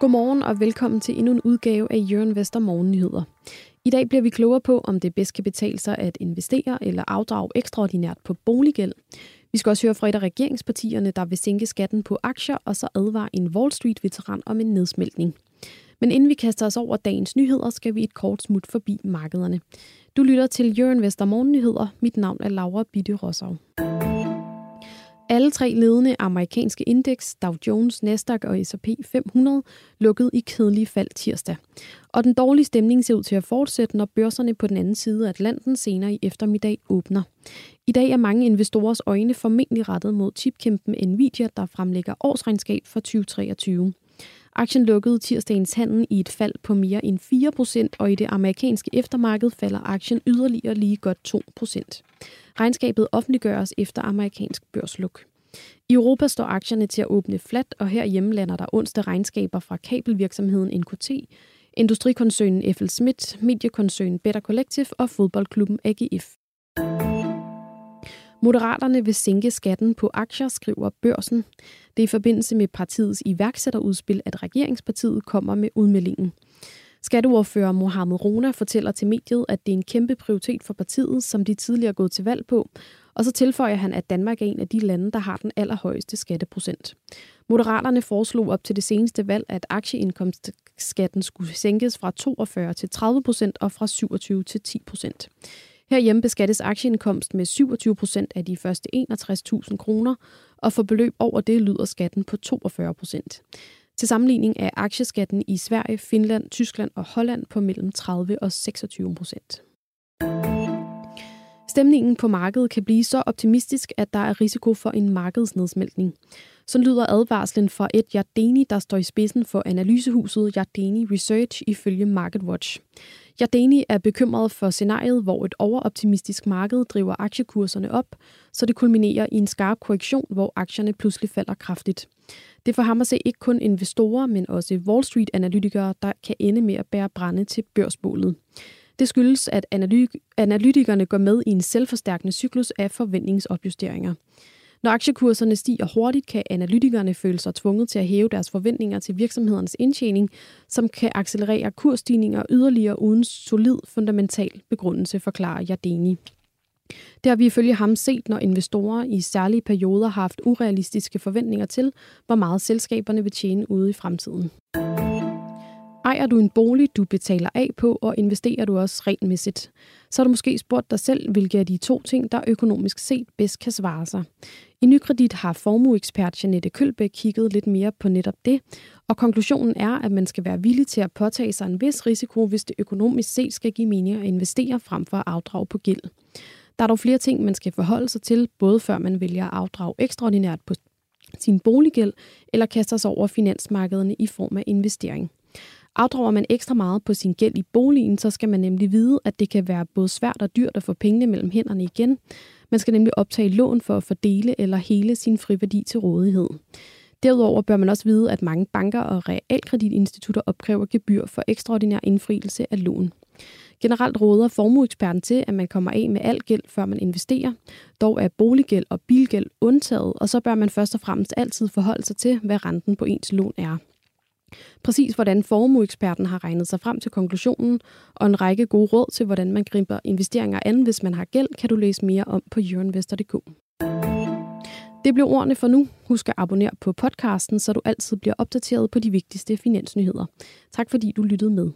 Godmorgen og velkommen til endnu en udgave af Jørgen Vester Morgennyheder. I dag bliver vi klogere på, om det bedst kan betale sig at investere eller afdrage ekstraordinært på boliggæld. Vi skal også høre fra et af regeringspartierne, der vil sænke skatten på aktier, og så advare en Wall Street-veteran om en nedsmeltning. Men inden vi kaster os over dagens nyheder, skal vi et kort smut forbi markederne. Du lytter til Jørgen Vester Morgennyheder. Mit navn er Laura Bitte Rossau. Alle tre ledende amerikanske indeks, Dow Jones, Nasdaq og S&P 500, lukkede i kedelige fald tirsdag. Og den dårlige stemning ser ud til at fortsætte, når børserne på den anden side af Atlanten senere i eftermiddag åbner. I dag er mange investorers øjne formentlig rettet mod chipkæmpen Nvidia, der fremlægger årsregnskab for 2023. Aktien lukkede tirsdagens handel i et fald på mere end 4%, og i det amerikanske eftermarked falder aktien yderligere lige godt 2%. Regnskabet offentliggøres efter amerikansk børsluk. I Europa står aktierne til at åbne fladt, og herhjemme lander der onsdag regnskaber fra kabelvirksomheden NKT, industrikoncernen FL Schmidt, mediekoncernen Better Collective og fodboldklubben AGF. Moderaterne vil sænke skatten på aktier, skriver børsen. Det er i forbindelse med partiets iværksætterudspil, at regeringspartiet kommer med udmeldingen. Skatteordfører Mohamed Rona fortæller til mediet, at det er en kæmpe prioritet for partiet, som de tidligere er gået til valg på, og så tilføjer han, at Danmark er en af de lande, der har den allerhøjeste skatteprocent. Moderaterne foreslog op til det seneste valg, at aktieindkomstskatten skulle sænkes fra 42 til 30 procent og fra 27 til 10 procent. Herhjemme beskattes aktieindkomst med 27 procent af de første 61.000 kroner, og for beløb over det lyder skatten på 42 procent. Til sammenligning er aktieskatten i Sverige, Finland, Tyskland og Holland på mellem 30 og 26 procent. Stemningen på markedet kan blive så optimistisk, at der er risiko for en markedsnedsmeltning. Så lyder advarslen fra et Jardini, der står i spidsen for analysehuset Jardini Research ifølge MarketWatch. Jardini er bekymret for scenariet, hvor et overoptimistisk marked driver aktiekurserne op, så det kulminerer i en skarp korrektion, hvor aktierne pludselig falder kraftigt. Det får ham at se ikke kun investorer, men også Wall Street-analytikere, der kan ende med at bære brænde til børsbålet. Det skyldes, at analytikerne går med i en selvforstærkende cyklus af forventningsopjusteringer. Når aktiekurserne stiger hurtigt, kan analytikerne føle sig tvunget til at hæve deres forventninger til virksomhedernes indtjening, som kan accelerere kursstigninger yderligere uden solid fundamental begrundelse, forklarer Jardini. Det har vi ifølge ham set, når investorer i særlige perioder har haft urealistiske forventninger til, hvor meget selskaberne vil tjene ude i fremtiden. Ejer du en bolig, du betaler af på, og investerer du også regelmæssigt? Så har du måske spurgt dig selv, hvilke af de to ting, der økonomisk set bedst kan svare sig. I Nykredit har formueekspert Janette Kølbæk kigget lidt mere på netop det, og konklusionen er, at man skal være villig til at påtage sig en vis risiko, hvis det økonomisk set skal give mening at investere frem for at afdrage på gæld. Der er dog flere ting, man skal forholde sig til, både før man vælger at afdrage ekstraordinært på sin boliggæld, eller kaster sig over finansmarkederne i form af investering. Afdrager man ekstra meget på sin gæld i boligen, så skal man nemlig vide, at det kan være både svært og dyrt at få pengene mellem hænderne igen. Man skal nemlig optage lån for at fordele eller hele sin friværdi til rådighed. Derudover bør man også vide, at mange banker og realkreditinstitutter opkræver gebyr for ekstraordinær indfrielse af lån. Generelt råder formueeksperten til, at man kommer af med al gæld, før man investerer. Dog er boliggæld og bilgæld undtaget, og så bør man først og fremmest altid forholde sig til, hvad renten på ens lån er. Præcis hvordan formueeksperten har regnet sig frem til konklusionen, og en række gode råd til, hvordan man griber investeringer an, hvis man har gæld, kan du læse mere om på jørinvestor.dk. Det blev ordene for nu. Husk at abonnere på podcasten, så du altid bliver opdateret på de vigtigste finansnyheder. Tak fordi du lyttede med.